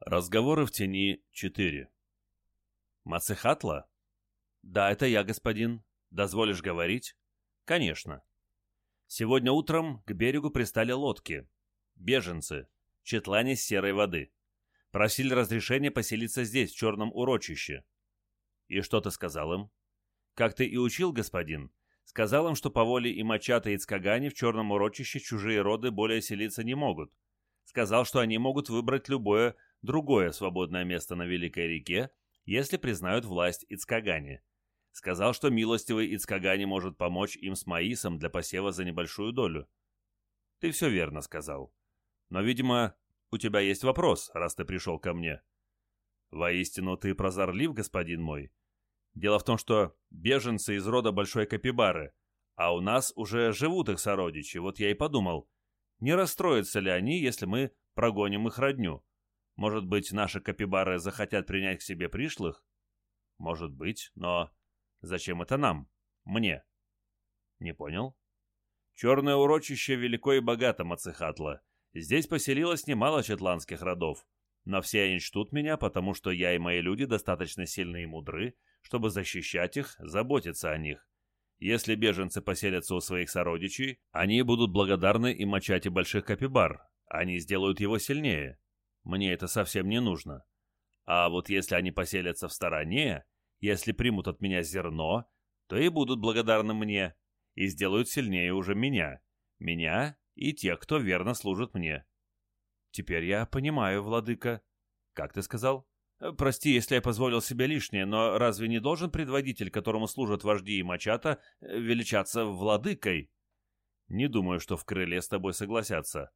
Разговоры в тени 4. Мацехатла? Да, это я, господин. Дозволишь говорить? Конечно. Сегодня утром к берегу пристали лодки. Беженцы. Четлане с серой воды. Просили разрешения поселиться здесь, в черном урочище. И что ты сказал им? Как ты и учил, господин. Сказал им, что по воле и Мачата и Цкагани в черном урочище чужие роды более селиться не могут. Сказал, что они могут выбрать любое другое свободное место на Великой реке, если признают власть Ицкагани. Сказал, что милостивый Ицкагани может помочь им с маисом для посева за небольшую долю. Ты все верно сказал. Но, видимо, у тебя есть вопрос, раз ты пришел ко мне. Воистину, ты прозорлив, господин мой. Дело в том, что беженцы из рода Большой Капибары, а у нас уже живут их сородичи, вот я и подумал, не расстроятся ли они, если мы прогоним их родню. Может быть, наши капибары захотят принять к себе пришлых? Может быть, но зачем это нам? Мне? Не понял? Черное урочище велико и богато, Мацехатла. Здесь поселилось немало четландских родов. Но все они чтут меня, потому что я и мои люди достаточно сильны и мудры, чтобы защищать их, заботиться о них. Если беженцы поселятся у своих сородичей, они будут благодарны и мочате больших капибар. Они сделают его сильнее. Мне это совсем не нужно. А вот если они поселятся в стороне, если примут от меня зерно, то и будут благодарны мне, и сделают сильнее уже меня, меня и тех, кто верно служит мне. Теперь я понимаю, владыка. Как ты сказал? Э, прости, если я позволил себе лишнее, но разве не должен предводитель, которому служат вожди и мачата, э, величаться владыкой? Не думаю, что в крыле с тобой согласятся.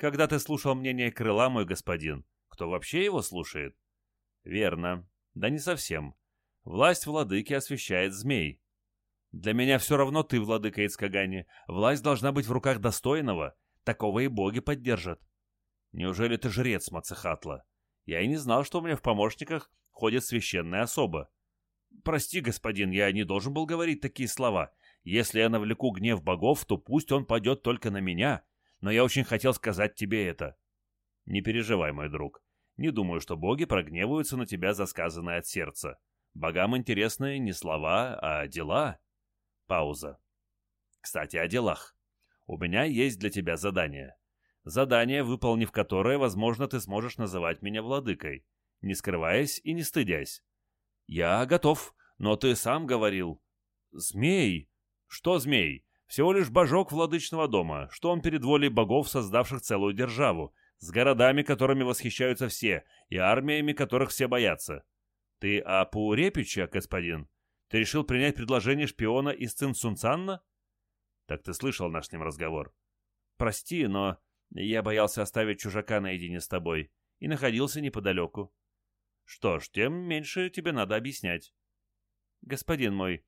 Когда ты слушал мнение крыла, мой господин, кто вообще его слушает? Верно. Да не совсем. Власть владыки освещает змей. Для меня все равно ты, владыка Ицкагани. Власть должна быть в руках достойного. Такого и боги поддержат. Неужели ты жрец Мацехатла? Я и не знал, что у меня в помощниках ходит священная особа. Прости, господин, я не должен был говорить такие слова. Если я навлеку гнев богов, то пусть он пойдет только на меня, но я очень хотел сказать тебе это. Не переживай, мой друг. Не думаю, что боги прогневаются на тебя за сказанное от сердца. Богам интересны не слова, а дела. Пауза. Кстати, о делах. У меня есть для тебя задание. Задание, выполнив которое, возможно, ты сможешь называть меня владыкой, не скрываясь и не стыдясь. Я готов, но ты сам говорил. Змей? Что змей? Всего лишь божок владычного дома, что он перед волей богов, создавших целую державу, с городами, которыми восхищаются все, и армиями, которых все боятся. Ты о Паурепиче, господин? Ты решил принять предложение шпиона из Цинцунцанна? Так ты слышал наш с ним разговор. Прости, но я боялся оставить чужака наедине с тобой и находился неподалеку. Что ж, тем меньше тебе надо объяснять. Господин мой,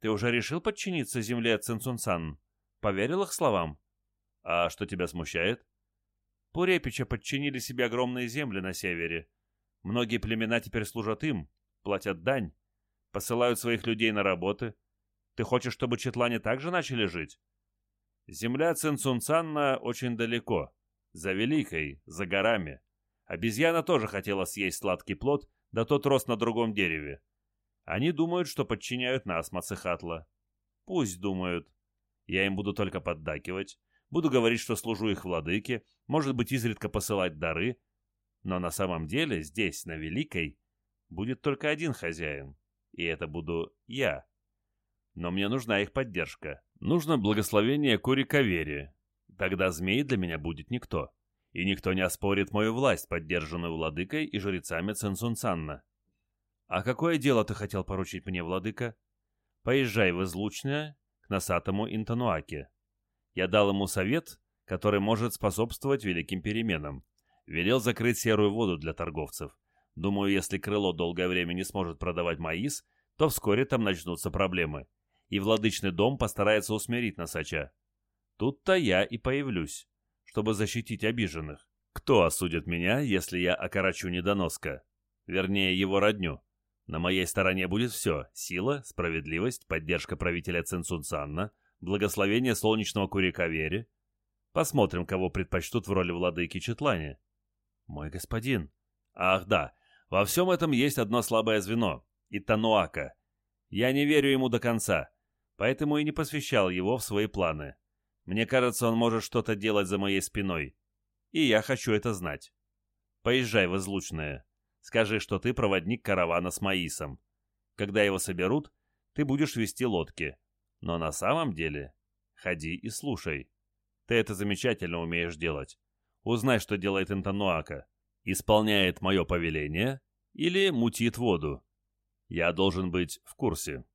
ты уже решил подчиниться земле Цинцунсан? Поверил их словам? А что тебя смущает? Пурепича подчинили себе огромные земли на севере. Многие племена теперь служат им, платят дань, посылают своих людей на работы. Ты хочешь, чтобы четлане также начали жить? Земля Цинцунцанна очень далеко, за Великой, за горами. Обезьяна тоже хотела съесть сладкий плод, да тот рос на другом дереве. Они думают, что подчиняют нас, Мацехатла. Пусть думают. Я им буду только поддакивать, буду говорить, что служу их владыке, может быть, изредка посылать дары, но на самом деле здесь, на Великой, будет только один хозяин, и это буду я. Но мне нужна их поддержка. Нужно благословение Куриковере. Тогда змей для меня будет никто. И никто не оспорит мою власть, поддержанную владыкой и жрецами Ценсунцанна. «А какое дело ты хотел поручить мне, владыка?» «Поезжай в Излучное к носатому Интануаке. Я дал ему совет, который может способствовать великим переменам. Велел закрыть серую воду для торговцев. Думаю, если крыло долгое время не сможет продавать маис, то вскоре там начнутся проблемы. И владычный дом постарается усмирить носача. Тут-то я и появлюсь, чтобы защитить обиженных. Кто осудит меня, если я окорочу недоноска? Вернее, его родню. На моей стороне будет все – сила, справедливость, поддержка правителя Цинцунцанна, благословение солнечного Курикавери. Посмотрим, кого предпочтут в роли владыки Четлани. Мой господин, Ах да, во всем этом есть одно слабое звено — Итануака. Я не верю ему до конца, поэтому и не посвящал его в свои планы. Мне кажется, он может что-то делать за моей спиной. И я хочу это знать. Поезжай в Излучное. Скажи, что ты проводник каравана с Маисом. Когда его соберут, ты будешь вести лодки. Но на самом деле ходи и слушай. Ты это замечательно умеешь делать. Узнай, что делает Интануака. Исполняет мое повеление или мутит воду. Я должен быть в курсе.